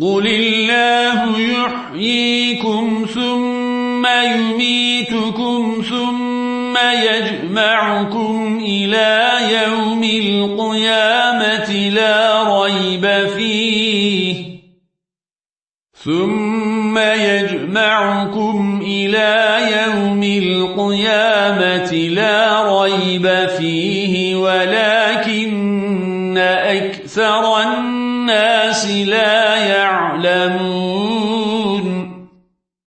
قل الله يحييكم ثم يميتكم ثم يجمعكم إلى يوم القيامة لا ريب فيه ثم يجمعكم إلى يوم القيامة لا ريب فيه ولكن أكثر الناس لا يعلمون.